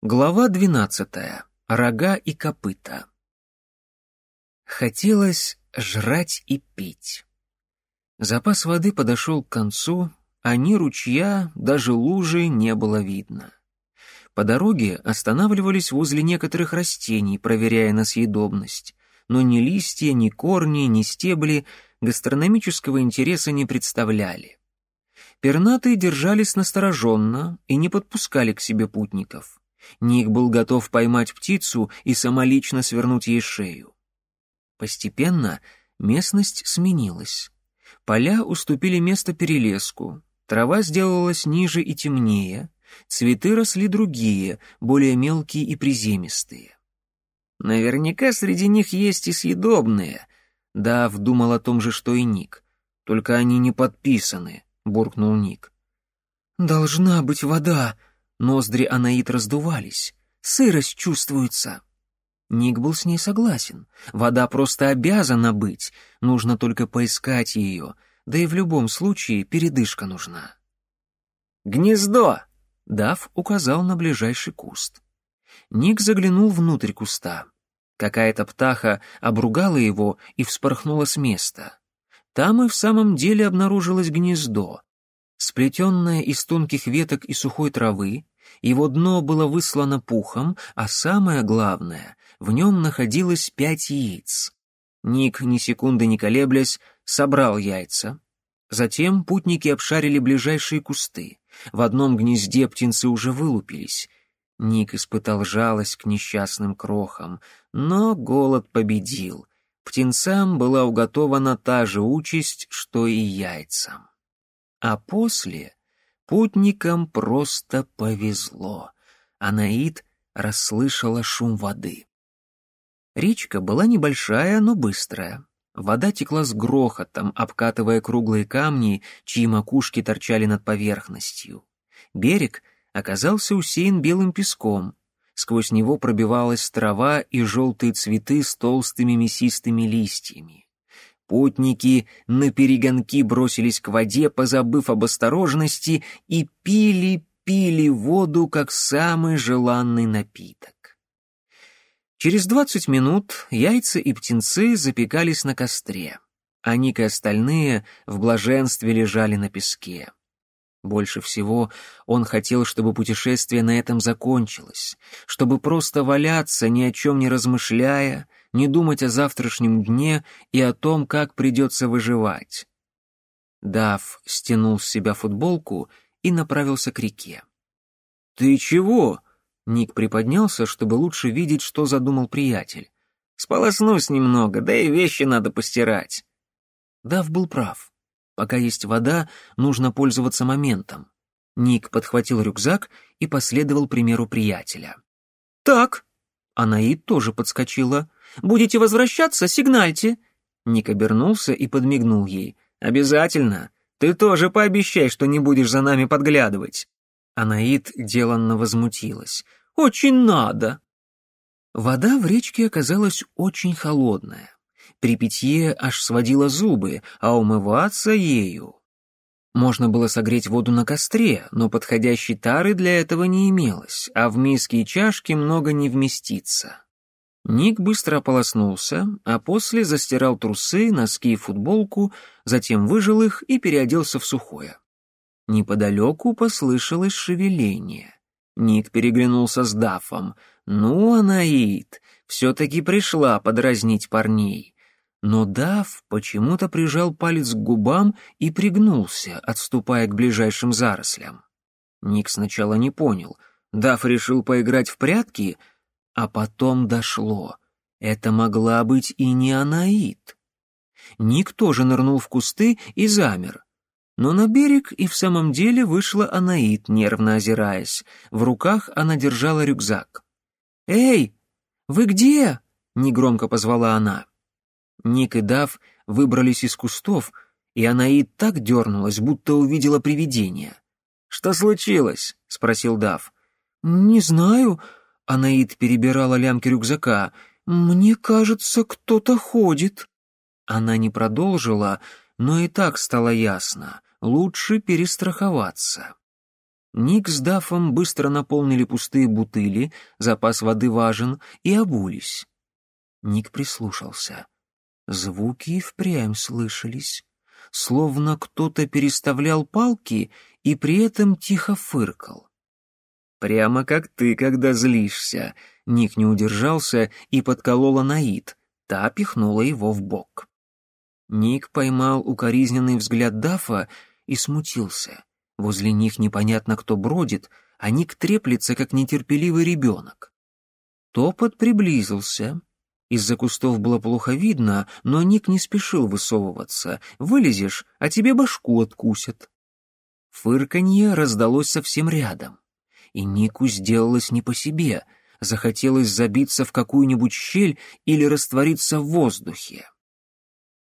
Глава двенадцатая. Рога и копыта. Хотелось жрать и пить. Запас воды подошел к концу, а ни ручья, даже лужи не было видно. По дороге останавливались возле некоторых растений, проверяя на съедобность, но ни листья, ни корни, ни стебли гастрономического интереса не представляли. Пернатые держались настороженно и не подпускали к себе путников. Ник был готов поймать птицу и самолично свернуть ей шею. Постепенно местность сменилась. Поля уступили место перелеску, трава сделалась ниже и темнее, цветы росли другие, более мелкие и приземистые. Наверняка среди них есть и съедобные. Дав думал о том же, что и Ник. Только они не подписаны, буркнул Ник. «Должна быть вода», Ноздри Анаит раздувались. Сырость чувствуется. Ник был с ней согласен. Вода просто обязана быть. Нужно только поискать ее. Да и в любом случае передышка нужна. «Гнездо!» — Дав указал на ближайший куст. Ник заглянул внутрь куста. Какая-то птаха обругала его и вспорхнула с места. Там и в самом деле обнаружилось гнездо. Сплетенное из тонких веток и сухой травы, его дно было выслано пухом, а самое главное, в нем находилось пять яиц. Ник, ни секунды не колеблясь, собрал яйца. Затем путники обшарили ближайшие кусты. В одном гнезде птенцы уже вылупились. Ник испытал жалость к несчастным крохам, но голод победил. Птенцам была уготована та же участь, что и яйцам. А после Путникам просто повезло. Анаид расслышала шум воды. Речка была небольшая, но быстрая. Вода текла с грохотом, обкатывая круглые камни, чьи макушки торчали над поверхностью. Берег оказался усеян белым песком. Сквозь него пробивалась трава и желтые цветы с толстыми мясистыми листьями. Путники на перегонки бросились к воде, позабыв об осторожности, и пили-пили воду, как самый желанный напиток. Через двадцать минут яйца и птенцы запекались на костре, а Ник и остальные в блаженстве лежали на песке. Больше всего он хотел, чтобы путешествие на этом закончилось, чтобы просто валяться, ни о чем не размышляя, не думать о завтрашнем дне и о том, как придется выживать. Дав стянул с себя футболку и направился к реке. «Ты чего?» Ник приподнялся, чтобы лучше видеть, что задумал приятель. «Сполоснусь немного, да и вещи надо постирать». Дав был прав. Пока есть вода, нужно пользоваться моментом. Ник подхватил рюкзак и последовал примеру приятеля. «Так», Анаид тоже подскочила. «Будете возвращаться, сигнальте!» Ник обернулся и подмигнул ей. «Обязательно! Ты тоже пообещай, что не будешь за нами подглядывать!» Анаид деланно возмутилась. «Очень надо!» Вода в речке оказалась очень холодная. При питье аж сводила зубы, а умываться ею можно было согреть воду на костре, но подходящей тары для этого не имелось, а в миске и чашке много не вместится. Ник быстро ополоснулся, а после застирал трусы, носки и футболку, затем выжил их и переоделся в сухое. Неподалеку послышалось шевеление. Ник переглянулся с Дафом. «Ну, Анаит, все-таки пришла подразнить парней. Но Дав почему-то прижал палец к губам и пригнулся, отступая к ближайшим зарослям. Ник сначала не понял. Дав решил поиграть в прятки, а потом дошло. Это могла быть и не Анаит. Ник тоже нырнул в кусты и замер. Но на берег и в самом деле вышла Анаит, нервно озираясь. В руках она держала рюкзак. «Эй, вы где?» — негромко позвала она. Ник и Дав выбрались из кустов, и она и так дернулась, будто увидела привидение. «Что случилось?» — спросил Дав. «Не знаю», — Анаид перебирала лямки рюкзака. «Мне кажется, кто-то ходит». Она не продолжила, но и так стало ясно. Лучше перестраховаться. Ник с Дафом быстро наполнили пустые бутыли, запас воды важен, и обулись. Ник прислушался. Звуки и впрямь слышались, словно кто-то переставлял палки и при этом тихо фыркал. «Прямо как ты, когда злишься», — Ник не удержался и подколола Наид, та пихнула его в бок. Ник поймал укоризненный взгляд Дафа и смутился. Возле них непонятно кто бродит, а Ник треплется, как нетерпеливый ребенок. Топот приблизился. Из-за кустов было плохо видно, но Ник не спешил высовываться. Вылезешь, а тебе башку откусят. Фырканье раздалось совсем рядом. И Нику сделалось не по себе. Захотелось забиться в какую-нибудь щель или раствориться в воздухе.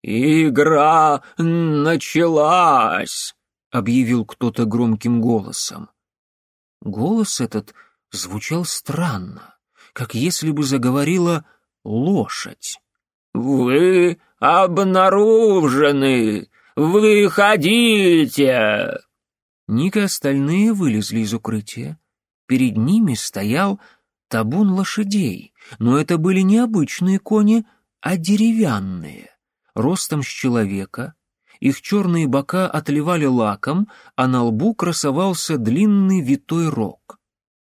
«Игра началась!» объявил кто-то громким голосом. Голос этот звучал странно, как если бы заговорила лошадь. «Вы обнаружены! Выходите!» Ник и остальные вылезли из укрытия. Перед ними стоял табун лошадей, но это были не обычные кони, а деревянные, ростом с человека, их черные бока отливали лаком, а на лбу красовался длинный витой рог.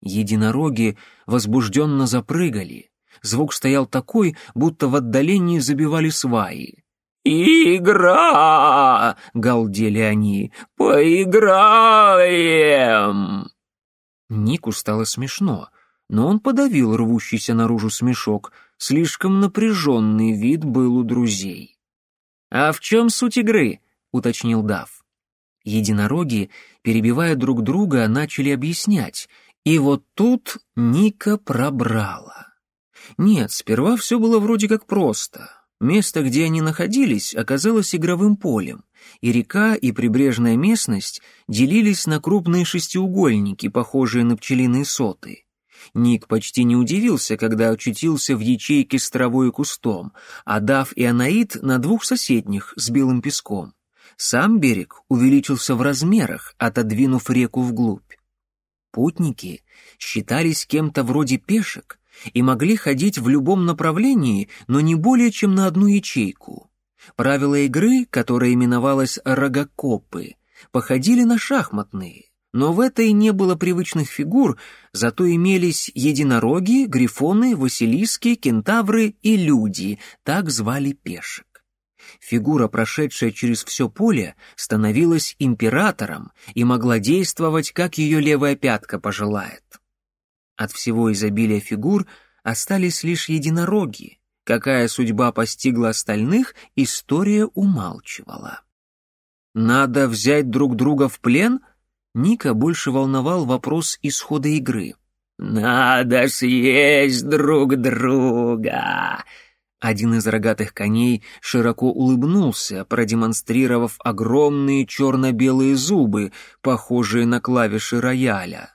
Единороги возбужденно запрыгали. Звук стоял такой, будто в отдалении забивали сваи. «Игра!» — галдели они. «Поиграем!» Нику стало смешно, но он подавил рвущийся наружу смешок. Слишком напряженный вид был у друзей. «А в чем суть игры?» — уточнил Дав. Единороги, перебивая друг друга, начали объяснять, и вот тут Ника пробрала. Нет, сперва все было вроде как просто. Место, где они находились, оказалось игровым полем, и река и прибрежная местность делились на крупные шестиугольники, похожие на пчелиные соты. Ник почти не удивился, когда очутился в ячейке с травой и кустом, а Дав и Анаит на двух соседних с белым песком. Сам берег увеличился в размерах, отодвинув реку вглубь. Путники считались кем-то вроде пешек и могли ходить в любом направлении, но не более чем на одну ячейку. Правила игры, которая именовалась «рогокопы», походили на шахматные, но в этой не было привычных фигур, зато имелись единороги, грифоны, василиски, кентавры и люди, так звали пешек. Фигура, прошедшая через все поле, становилась императором и могла действовать, как ее левая пятка пожелает. От всего изобилия фигур остались лишь единороги. Какая судьба постигла остальных, история умалчивала. «Надо взять друг друга в плен?» Ника больше волновал вопрос исхода игры. «Надо съесть друг друга!» Один из рогатых коней широко улыбнулся, продемонстрировав огромные черно-белые зубы, похожие на клавиши рояля.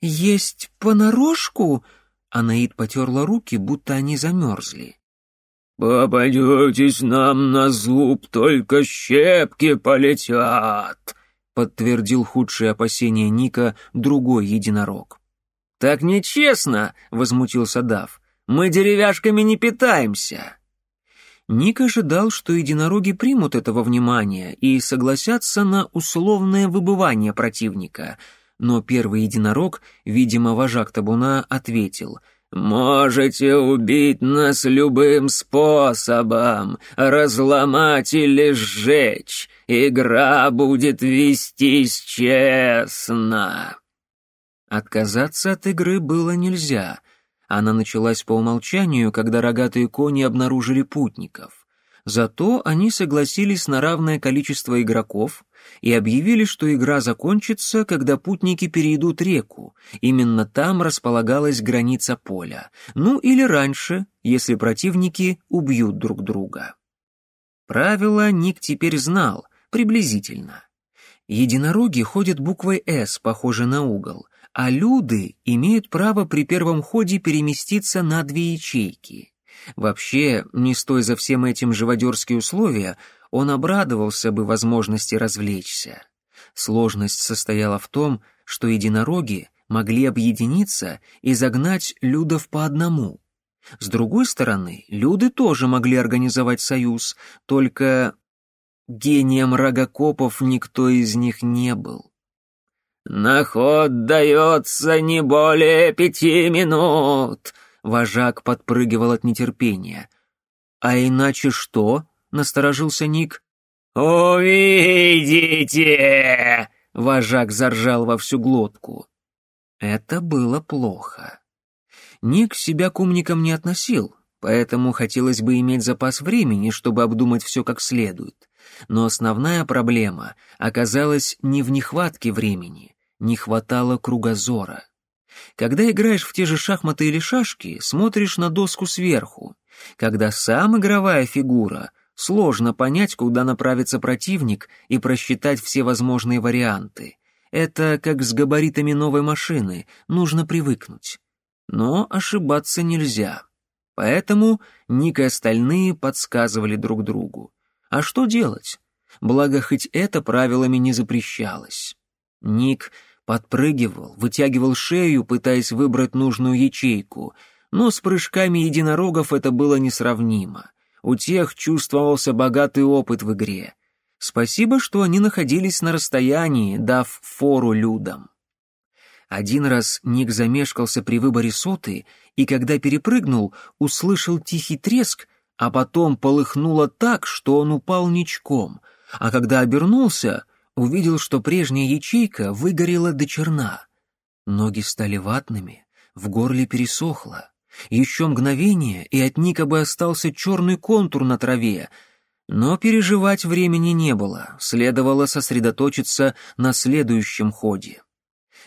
«Есть понарошку?» Анаид потерла руки, будто они замерзли. «Попадетесь нам на зуб, только щепки полетят», — подтвердил худшие опасения Ника другой единорог. «Так нечестно!» — возмутился Дав. Мы деревяшками не питаемся». Ник ожидал, что единороги примут этого внимания и согласятся на условное выбывание противника, но первый единорог, видимо, вожак табуна, ответил «Можете убить нас любым способом, разломать или сжечь, игра будет вестись честно». Отказаться от игры было нельзя — она началась по умолчанию, когда рогатые кони обнаружили путников. Зато они согласились на равное количество игроков и объявили, что игра закончится, когда путники перейдут реку. Именно там располагалась граница поля. Ну или раньше, если противники убьют друг друга. Правила Ник теперь знал, приблизительно. Единороги ходят буквой «С», похожей на угол, а люды имеют право при первом ходе переместиться на две ячейки. Вообще, не стоя за всем этим живодерские условия, он обрадовался бы возможности развлечься. Сложность состояла в том, что единороги могли объединиться и загнать людов по одному. С другой стороны, люди тоже могли организовать союз, только гением рогокопов никто из них не был. «На ход дается не более пяти минут», — вожак подпрыгивал от нетерпения. «А иначе что?» — насторожился Ник. «Увидите!» — вожак заржал во всю глотку. Это было плохо. Ник себя к умникам не относил, поэтому хотелось бы иметь запас времени, чтобы обдумать все как следует. Но основная проблема оказалась не в нехватке времени, не хватало кругозора. Когда играешь в те же шахматы или шашки, смотришь на доску сверху. Когда сам игровая фигура, сложно понять, куда направится противник и просчитать все возможные варианты. Это как с габаритами новой машины, нужно привыкнуть. Но ошибаться нельзя. Поэтому Ник и остальные подсказывали друг другу. А что делать? Благо, хоть это правилами не запрещалось. Ник подпрыгивал, вытягивал шею, пытаясь выбрать нужную ячейку, но с прыжками единорогов это было несравнимо. У тех чувствовался богатый опыт в игре. Спасибо, что они находились на расстоянии, дав фору людям. Один раз Ник замешкался при выборе соты, и когда перепрыгнул, услышал тихий треск, а потом полыхнуло так, что он упал ничком, а когда обернулся, увидел, что прежняя ячейка выгорела до черна. Ноги стали ватными, в горле пересохло. Еще мгновение, и от Ника бы остался черный контур на траве, но переживать времени не было, следовало сосредоточиться на следующем ходе.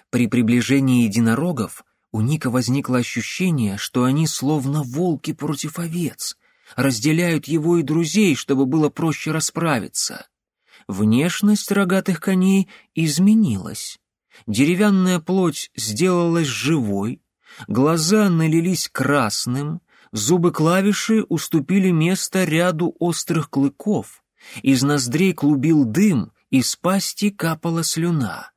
При приближении единорогов у Ника возникло ощущение, что они словно волки против овец — разделяют его и друзей, чтобы было проще расправиться. Внешность рогатых коней изменилась. Деревянная плоть сделалась живой, глаза налились красным, зубы клавиши уступили место ряду острых клыков, из ноздрей клубил дым, из пасти капала слюна.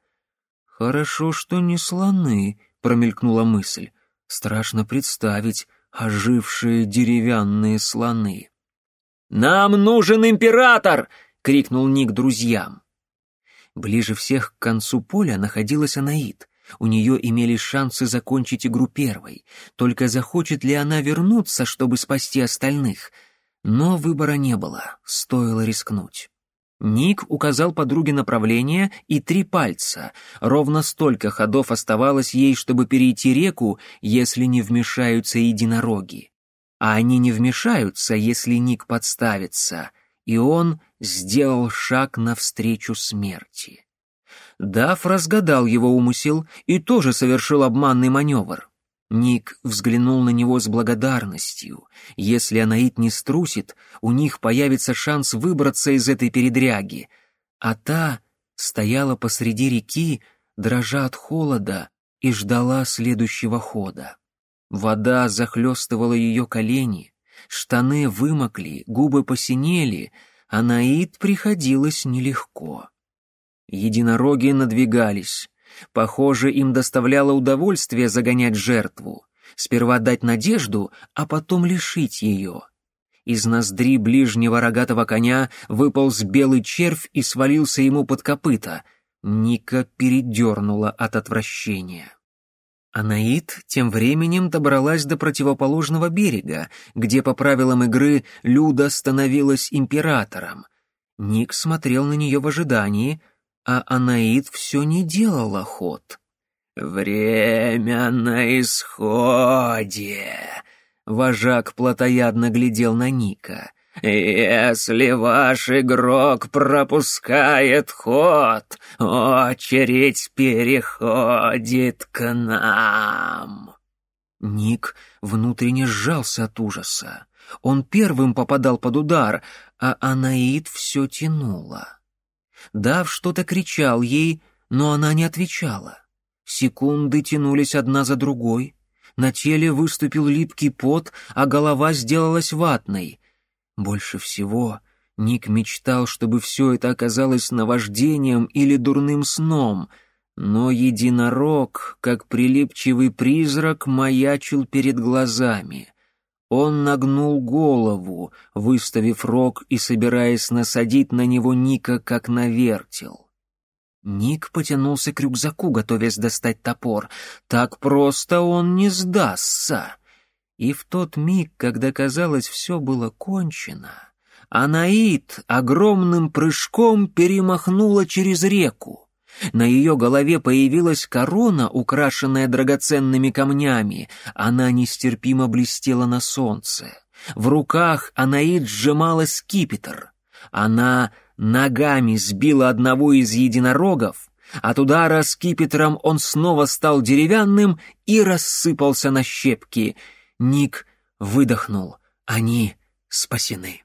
«Хорошо, что не слоны», — промелькнула мысль. «Страшно представить, ожившие деревянные слоны. «Нам нужен император!» — крикнул Ник друзьям. Ближе всех к концу поля находилась Анаит. У нее имелись шансы закончить игру первой. Только захочет ли она вернуться, чтобы спасти остальных? Но выбора не было, стоило рискнуть. Ник указал подруге направление и три пальца. Ровно столько ходов оставалось ей, чтобы перейти реку, если не вмешаются единороги. А они не вмешаются, если Ник подставится. И он сделал шаг навстречу смерти. Даф разгадал его умысел и тоже совершил обманный маневр. Ник взглянул на него с благодарностью. Если Анаит не струсит, у них появится шанс выбраться из этой передряги. А та стояла посреди реки, дрожа от холода, и ждала следующего хода. Вода захлестывала ее колени, штаны вымокли, губы посинели, а Наид приходилось нелегко. Единороги надвигались. Похоже, им доставляло удовольствие загонять жертву. Сперва дать надежду, а потом лишить ее. Из ноздри ближнего рогатого коня выполз белый червь и свалился ему под копыта. Ника передернула от отвращения. Анаит тем временем добралась до противоположного берега, где по правилам игры Люда становилась императором. Ник смотрел на нее в ожидании — а Анаид все не делала ход. «Время на исходе!» Вожак плотоядно глядел на Ника. «Если ваш игрок пропускает ход, очередь переходит к нам». Ник внутренне сжался от ужаса. Он первым попадал под удар, а Анаид все тянула. Дав что-то кричал ей, но она не отвечала. Секунды тянулись одна за другой. На теле выступил липкий пот, а голова сделалась ватной. Больше всего Ник мечтал, чтобы все это оказалось наваждением или дурным сном, Но единорог, как прилипчивый призрак, маячил перед глазами. Он нагнул голову, выставив рог и собираясь насадить на него Ника, как на вертел. Ник потянулся к рюкзаку, готовясь достать топор. Так просто он не сдастся. И в тот миг, когда казалось, все было кончено, Анаит огромным прыжком перемахнула через реку. На ее голове появилась корона, украшенная драгоценными камнями. Она нестерпимо блестела на солнце. В руках Анаид сжимала скипетр. Она ногами сбила одного из единорогов. От удара скипетром он снова стал деревянным и рассыпался на щепки. Ник выдохнул. Они спасены.